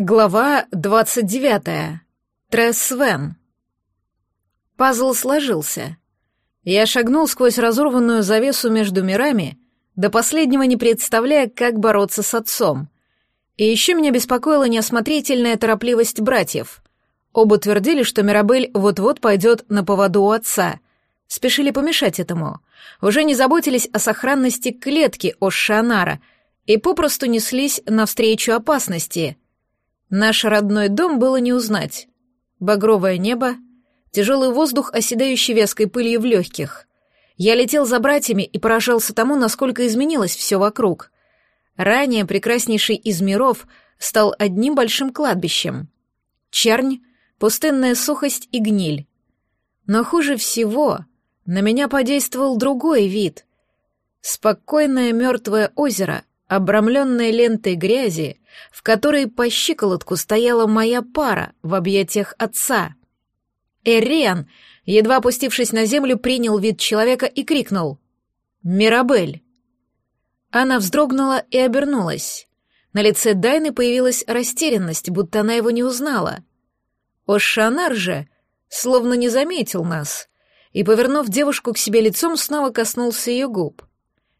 Глава двадцать девятая. Тресс Свен. Пазл сложился. Я шагнул сквозь разорванную завесу между мирами, до последнего не представляя, как бороться с отцом. И еще меня беспокоила неосмотрительная торопливость братьев. Оба твердили, что Мирабель вот-вот пойдет на поводу у отца. Спешили помешать этому. Уже не заботились о сохранности клетки Ошшанара и попросту неслись навстречу опасности — Наш родной дом было не узнать. Багровое небо, тяжелый воздух, оседающий вязкой пылью в легких. Я летел за братьями и поражался тому, насколько изменилось все вокруг. Ранее прекраснейший из миров стал одним большим кладбищем. Чернь, пустынная сухость и гниль. Но хуже всего на меня подействовал другой вид. Спокойное мертвое озеро, обрамленное лентой грязи, в которой по щиколотку стояла моя пара в объятиях отца. Эриан, едва опустившись на землю, принял вид человека и крикнул «Мирабель!». Она вздрогнула и обернулась. На лице Дайны появилась растерянность, будто она его не узнала. Ошанар же словно не заметил нас и, повернув девушку к себе лицом, снова коснулся ее губ.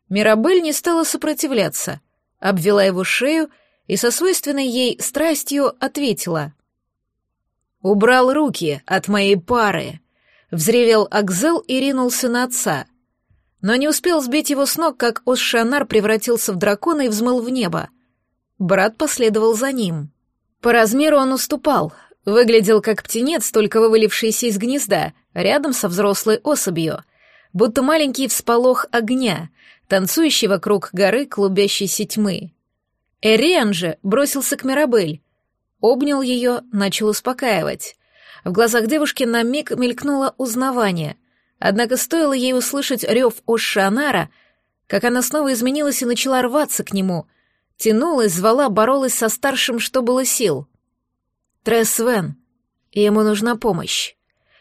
Мирабель не стала сопротивляться, обвела его шею и со свойственной ей страстью ответила. «Убрал руки от моей пары», — взревел Акзел и ринулся на отца. Но не успел сбить его с ног, как Осшанар превратился в дракона и взмыл в небо. Брат последовал за ним. По размеру он уступал, выглядел как птенец, только вывалившийся из гнезда, рядом со взрослой особью, будто маленький всполох огня, танцующий вокруг горы клубящейся тьмы. Эриан же бросился к Мирабель, обнял ее, начал успокаивать. В глазах девушки на миг мелькнуло узнавание, однако стоило ей услышать рев Ошшанара, как она снова изменилась и начала рваться к нему, тянулась, звала, боролась со старшим, что было сил. «Тресс Вен, ему нужна помощь».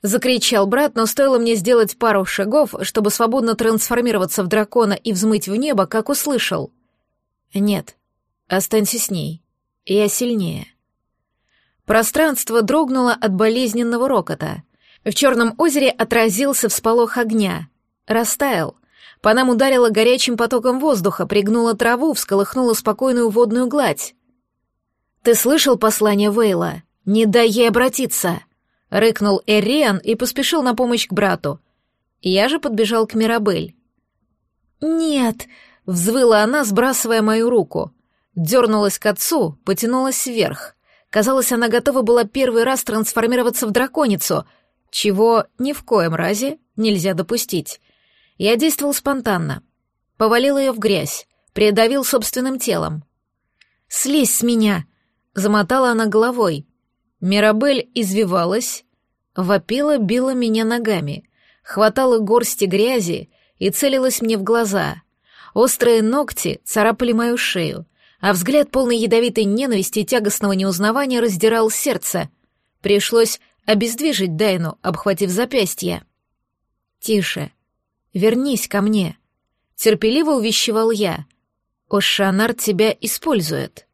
Закричал брат, но стоило мне сделать пару шагов, чтобы свободно трансформироваться в дракона и взмыть в небо, как услышал. «Нет, Останься с ней. Я сильнее. Пространство дрогнуло от болезненного рокота. В черном озере отразился всполох огня. Растаял. По нам ударило горячим потоком воздуха, пригнуло траву, всколыхнуло спокойную водную гладь. «Ты слышал послание Вейла? Не дай ей обратиться!» — рыкнул Эриан и поспешил на помощь к брату. Я же подбежал к Мирабель. «Нет!» — взвыла она, сбрасывая мою руку. Дернулась к отцу, потянулась вверх. Казалось, она готова была первый раз трансформироваться в драконицу, чего ни в коем разе нельзя допустить. Я действовал спонтанно. Повалил ее в грязь, придавил собственным телом. «Слезь с меня!» — замотала она головой. Мирабель извивалась, вопила, била меня ногами, хватала горсти грязи и целилась мне в глаза. Острые ногти царапали мою шею — а взгляд полный ядовитой ненависти и тягостного неузнавания раздирал сердце. Пришлось обездвижить Дайну, обхватив запястье. «Тише. Вернись ко мне», — терпеливо увещевал я. «Ошанар тебя использует».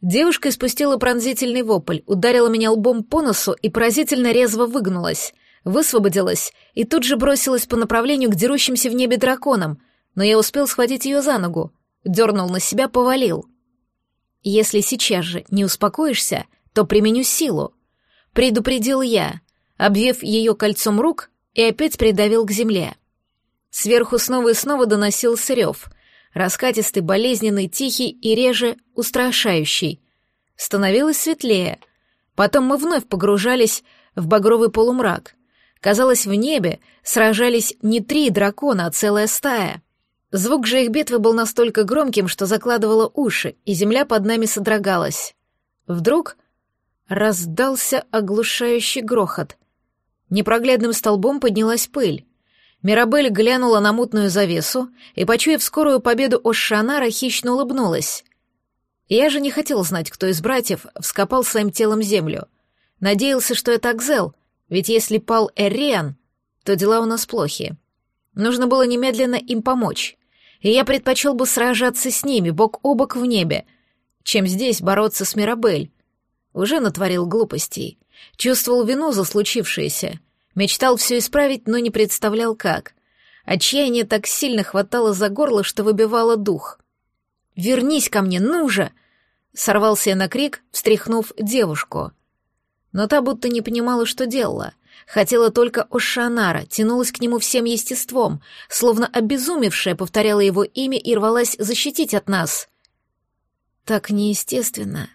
Девушка испустила пронзительный вопль, ударила меня лбом по носу и поразительно резво выгнулась, высвободилась и тут же бросилась по направлению к дерущимся в небе драконам, но я успел схватить ее за ногу дернул на себя, повалил. «Если сейчас же не успокоишься, то применю силу», — предупредил я, обвив ее кольцом рук и опять придавил к земле. Сверху снова и снова доносился рев, раскатистый, болезненный, тихий и реже устрашающий. Становилось светлее. Потом мы вновь погружались в багровый полумрак. Казалось, в небе сражались не три дракона, а целая стая — Звук же их битвы был настолько громким, что закладывало уши, и земля под нами содрогалась. Вдруг раздался оглушающий грохот. Непроглядным столбом поднялась пыль. Мирабель глянула на мутную завесу и, почуяв скорую победу Ошшанара, хищно улыбнулась. Я же не хотел знать, кто из братьев вскопал своим телом землю. Надеялся, что это Акзел, ведь если пал Эриан, то дела у нас плохи. Нужно было немедленно им помочь и я предпочел бы сражаться с ними бок о бок в небе, чем здесь бороться с Мирабель. Уже натворил глупостей. Чувствовал вину за случившееся. Мечтал все исправить, но не представлял как. Отчаяние так сильно хватало за горло, что выбивало дух. «Вернись ко мне, ну же!» Сорвался я на крик, встряхнув девушку. Но та будто не понимала, что делала. Хотела только Ошанара, тянулась к нему всем естеством, словно обезумевшая повторяла его имя и рвалась защитить от нас. Так неестественно.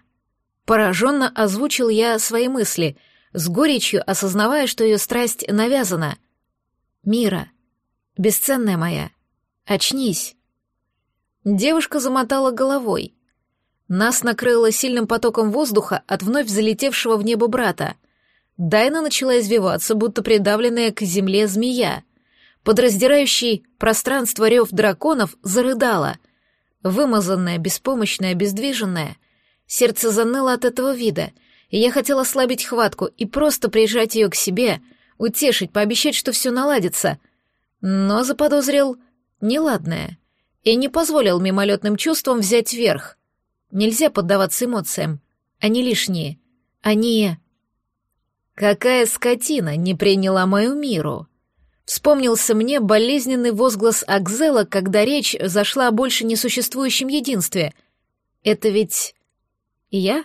Пораженно озвучил я свои мысли, с горечью осознавая, что ее страсть навязана. «Мира, бесценная моя, очнись!» Девушка замотала головой. Нас накрыло сильным потоком воздуха от вновь залетевшего в небо брата. Дайна начала извиваться, будто придавленная к земле змея. Подраздирающий пространство рев драконов зарыдала. Вымазанная, беспомощная, обездвиженная. Сердце заныло от этого вида, и я хотела ослабить хватку и просто прижать ее к себе, утешить, пообещать, что все наладится. Но заподозрил неладное и не позволил мимолетным чувствам взять верх. Нельзя поддаваться эмоциям. Они лишние. Они... Какая скотина не приняла мою миру? Вспомнился мне болезненный возглас Акзела, когда речь зашла о больше несуществующем единстве. Это ведь... я?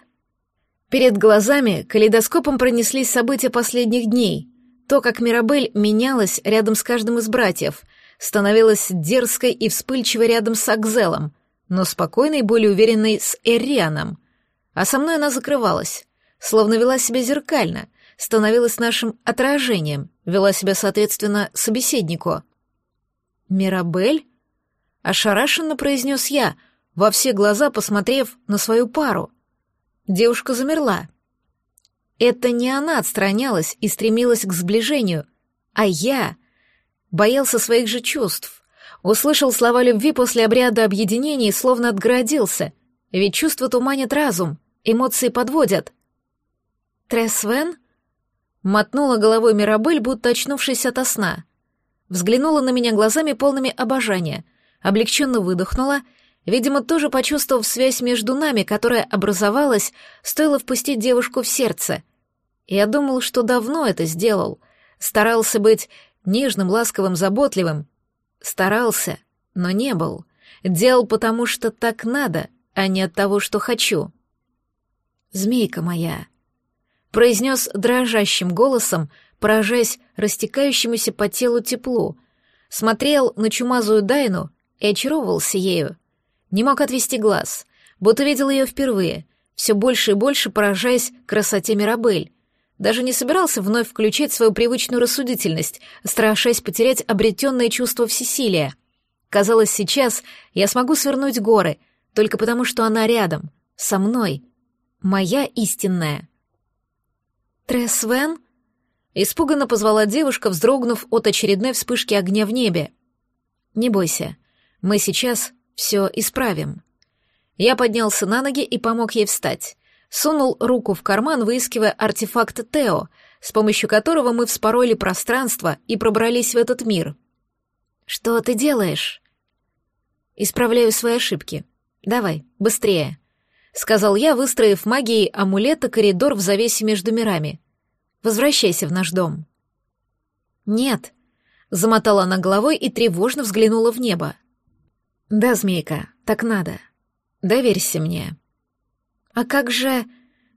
Перед глазами калейдоскопом пронеслись события последних дней. То, как Мирабель менялась рядом с каждым из братьев, становилась дерзкой и вспыльчивой рядом с Акзелом, но спокойной и более уверенной с Эрианом. А со мной она закрывалась, словно вела себя зеркально — становилась нашим отражением, вела себя соответственно собеседнику. «Мирабель?» — ошарашенно произнес я, во все глаза посмотрев на свою пару. Девушка замерла. Это не она отстранялась и стремилась к сближению, а я боялся своих же чувств. Услышал слова любви после обряда объединения и словно отгородился, ведь чувства туманят разум, эмоции подводят. «Тресвен?» Мотнула головой Мирабель, будто очнувшись ото сна. Взглянула на меня глазами полными обожания, облегченно выдохнула, видимо, тоже почувствовав связь между нами, которая образовалась, стоило впустить девушку в сердце. Я думал, что давно это сделал. Старался быть нежным, ласковым, заботливым. Старался, но не был. Делал потому, что так надо, а не от того, что хочу. «Змейка моя», произнес дрожащим голосом, поражаясь растекающемуся по телу теплу, смотрел на чумазую Дайну и очаровывался ею. Не мог отвести глаз, будто видел ее впервые, все больше и больше поражаясь красоте Мирабель. Даже не собирался вновь включить свою привычную рассудительность, страшась потерять обретенное чувство всесилия. Казалось, сейчас я смогу свернуть горы, только потому что она рядом, со мной, моя истинная. «Тресвен?» — испуганно позвала девушка, вздрогнув от очередной вспышки огня в небе. «Не бойся, мы сейчас все исправим». Я поднялся на ноги и помог ей встать. Сунул руку в карман, выискивая артефакт Тео, с помощью которого мы вспороли пространство и пробрались в этот мир. «Что ты делаешь?» «Исправляю свои ошибки. Давай, быстрее», — сказал я, выстроив магией амулета коридор в завесе между мирами. «Возвращайся в наш дом». «Нет», — замотала она головой и тревожно взглянула в небо. «Да, змейка, так надо. Доверься мне». «А как же...»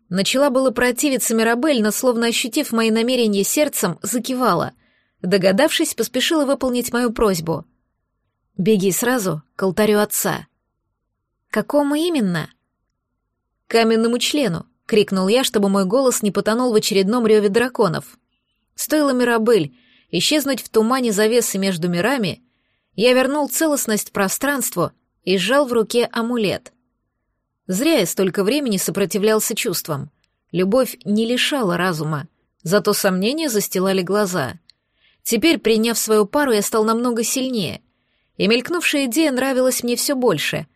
Начала было противиться Мирабель, но, словно ощутив мои намерения сердцем, закивала. Догадавшись, поспешила выполнить мою просьбу. «Беги сразу к алтарю отца». «Какому именно?» Каменному члену!» — крикнул я, чтобы мой голос не потонул в очередном реве драконов. Стоило Мирабель исчезнуть в тумане завесы между мирами, я вернул целостность пространству и сжал в руке амулет. Зря я столько времени сопротивлялся чувствам. Любовь не лишала разума, зато сомнения застилали глаза. Теперь, приняв свою пару, я стал намного сильнее, и мелькнувшая идея нравилась мне все больше.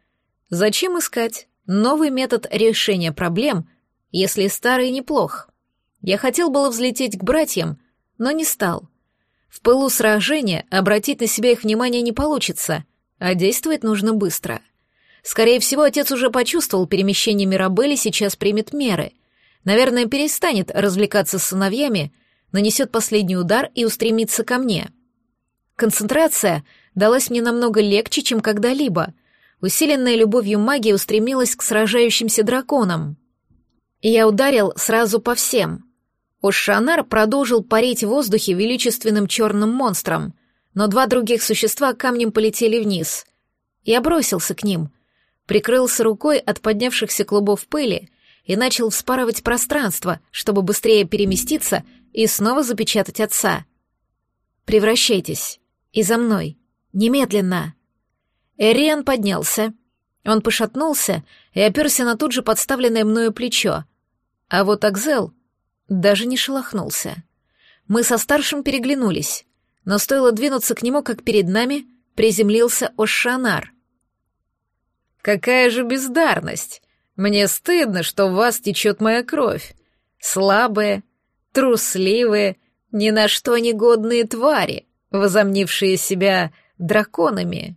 Зачем искать? Новый метод решения проблем, если старый неплох. Я хотел было взлететь к братьям, но не стал. В пылу сражения обратить на себя их внимание не получится, а действовать нужно быстро. Скорее всего, отец уже почувствовал перемещение Мирабели, сейчас примет меры. Наверное, перестанет развлекаться с сыновьями, нанесет последний удар и устремится ко мне. Концентрация далась мне намного легче, чем когда-либо. Усиленная любовью магия устремилась к сражающимся драконам. Я ударил сразу по всем. Ошанар продолжил парить в воздухе величественным черным монстром, но два других существа камнем полетели вниз. Я бросился к ним, прикрылся рукой от поднявшихся клубов пыли и начал вспарывать пространство, чтобы быстрее переместиться и снова запечатать отца. «Превращайтесь. И за мной. Немедленно!» Эриан поднялся. Он пошатнулся и оперся на тут же подставленное мною плечо. А вот Акзел даже не шелохнулся. Мы со старшим переглянулись, но стоило двинуться к нему, как перед нами приземлился Ошанар. «Какая же бездарность! Мне стыдно, что в вас течет моя кровь. Слабые, трусливые, ни на что негодные твари, возомнившие себя драконами.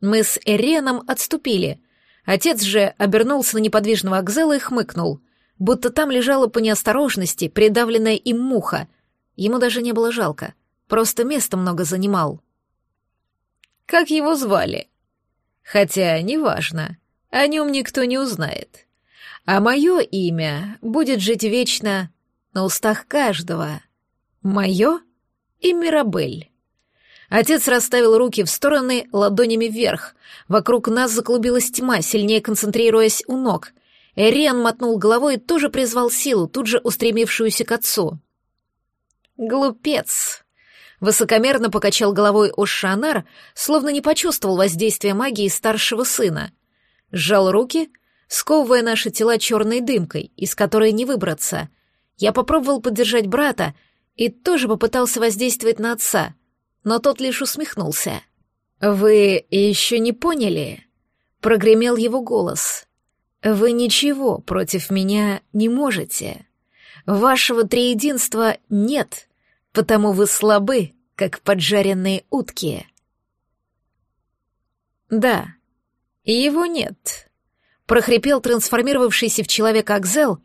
Мы с Эреном отступили. Отец же обернулся на неподвижного Акзела и хмыкнул, будто там лежала по неосторожности придавленная им муха. Ему даже не было жалко, просто места много занимал. «Как его звали?» «Хотя, неважно. О нем никто не узнает. А мое имя будет жить вечно на устах каждого. Мое и Мирабель. Отец расставил руки в стороны ладонями вверх. Вокруг нас заклубилась тьма, сильнее концентрируясь у ног. Эриан мотнул головой и тоже призвал силу, тут же устремившуюся к отцу. «Глупец!» Высокомерно покачал головой Ошанар, словно не почувствовал воздействия магии старшего сына сжал руки, сковывая наши тела черной дымкой, из которой не выбраться. Я попробовал поддержать брата и тоже попытался воздействовать на отца, но тот лишь усмехнулся. «Вы еще не поняли?» — прогремел его голос. «Вы ничего против меня не можете. Вашего триединства нет, потому вы слабы, как поджаренные утки». «Да, его нет. Прохрипел трансформировавшийся в человека Акзел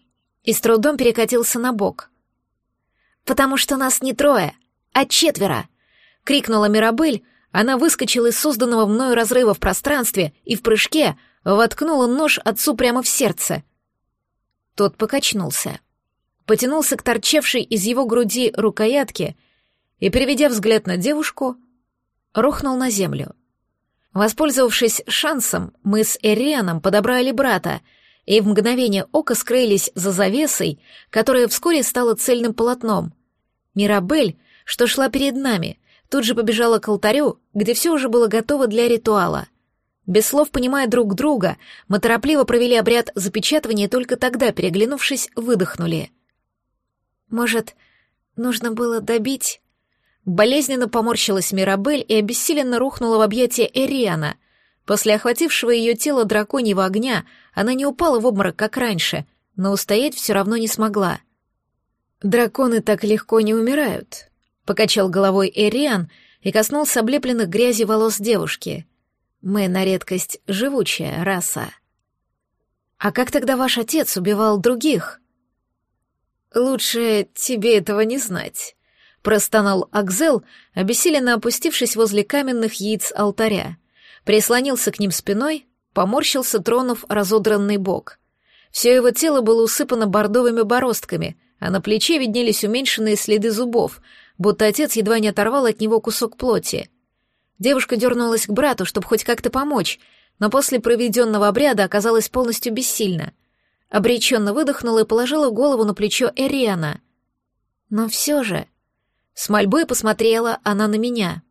и с трудом перекатился на бок. «Потому что нас не трое, а четверо!» — крикнула Мирабель, она выскочила из созданного мною разрыва в пространстве и в прыжке воткнула нож отцу прямо в сердце. Тот покачнулся, потянулся к торчавшей из его груди рукоятке и, переведя взгляд на девушку, рухнул на землю. Воспользовавшись шансом, мы с Эрианом подобрали брата и в мгновение ока скрылись за завесой, которая вскоре стала цельным полотном. Мирабель, что шла перед нами, тут же побежала к алтарю, где все уже было готово для ритуала. Без слов понимая друг друга, мы торопливо провели обряд запечатывания, только тогда, переглянувшись, выдохнули. «Может, нужно было добить?» Болезненно поморщилась Мирабель и обессиленно рухнула в объятия Эриана. После охватившего ее тело драконьего огня она не упала в обморок, как раньше, но устоять все равно не смогла. «Драконы так легко не умирают», — покачал головой Эриан и коснулся облепленных грязи волос девушки. «Мы на редкость живучая раса». «А как тогда ваш отец убивал других?» «Лучше тебе этого не знать», простонал Акзел, обессиленно опустившись возле каменных яиц алтаря. Прислонился к ним спиной, поморщился, тронув разодранный бок. Все его тело было усыпано бордовыми бороздками, а на плече виднелись уменьшенные следы зубов, будто отец едва не оторвал от него кусок плоти. Девушка дернулась к брату, чтобы хоть как-то помочь, но после проведенного обряда оказалась полностью бессильна. Обреченно выдохнула и положила голову на плечо Эриана. Но все же... С мольбой посмотрела она на меня.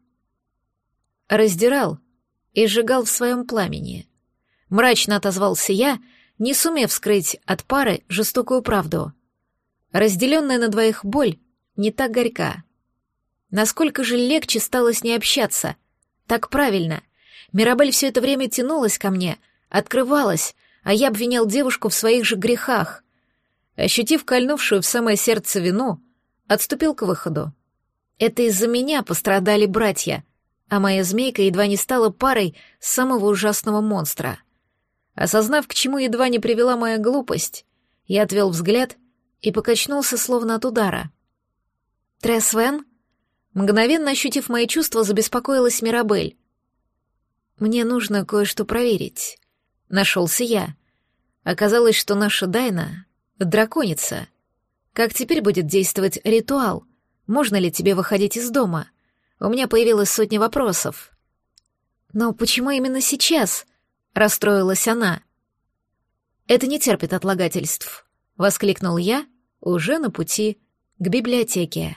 Раздирал и сжигал в своем пламени. Мрачно отозвался я, не сумев скрыть от пары жестокую правду. Разделенная на двоих боль не так горька. Насколько же легче стало с ней общаться. Так правильно. Мирабель все это время тянулась ко мне, открывалась, а я обвинял девушку в своих же грехах. Ощутив кольнувшую в самое сердце вину, отступил к выходу. Это из-за меня пострадали братья, а моя змейка едва не стала парой самого ужасного монстра. Осознав, к чему едва не привела моя глупость, Я отвел взгляд и покачнулся словно от удара. «Тресвен?» Мгновенно ощутив мои чувства, забеспокоилась Мирабель. «Мне нужно кое-что проверить». Нашелся я. Оказалось, что наша Дайна — драконица. Как теперь будет действовать ритуал? Можно ли тебе выходить из дома? У меня появилась сотня вопросов. «Но почему именно сейчас?» — расстроилась она. «Это не терпит отлагательств», — воскликнул я уже на пути к библиотеке.